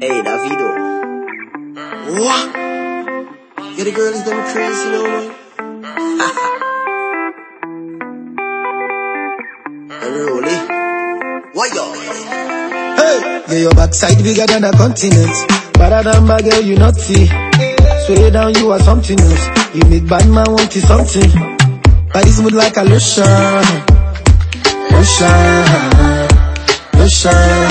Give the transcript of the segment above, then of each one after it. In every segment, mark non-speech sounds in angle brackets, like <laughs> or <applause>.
Hey, Davido. What? Yeah, the girl is them crazy, you know <laughs> And roll what Why yo? Hey! Yeah, your backside bigger than a continent. But I don't girl, you not see. Sway down, you are something else. You make bad man want to something. Body smooth like a lotion. Lotion. Lotion.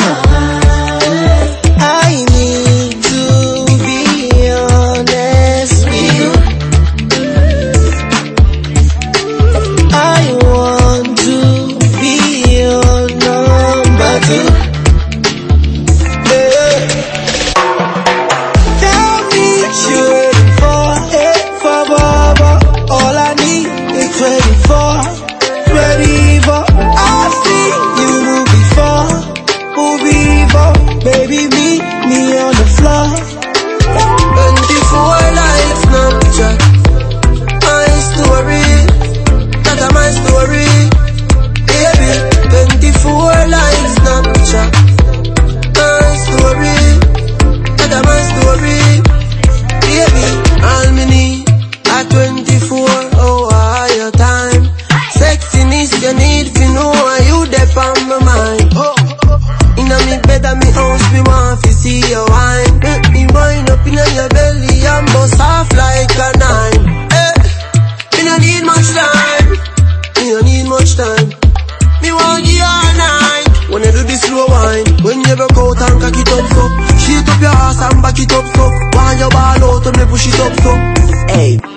When you do this slow wine When you rock out and cock it up so. Shit up your ass and back it up so. Wind your ball out and me push it up so. Hey.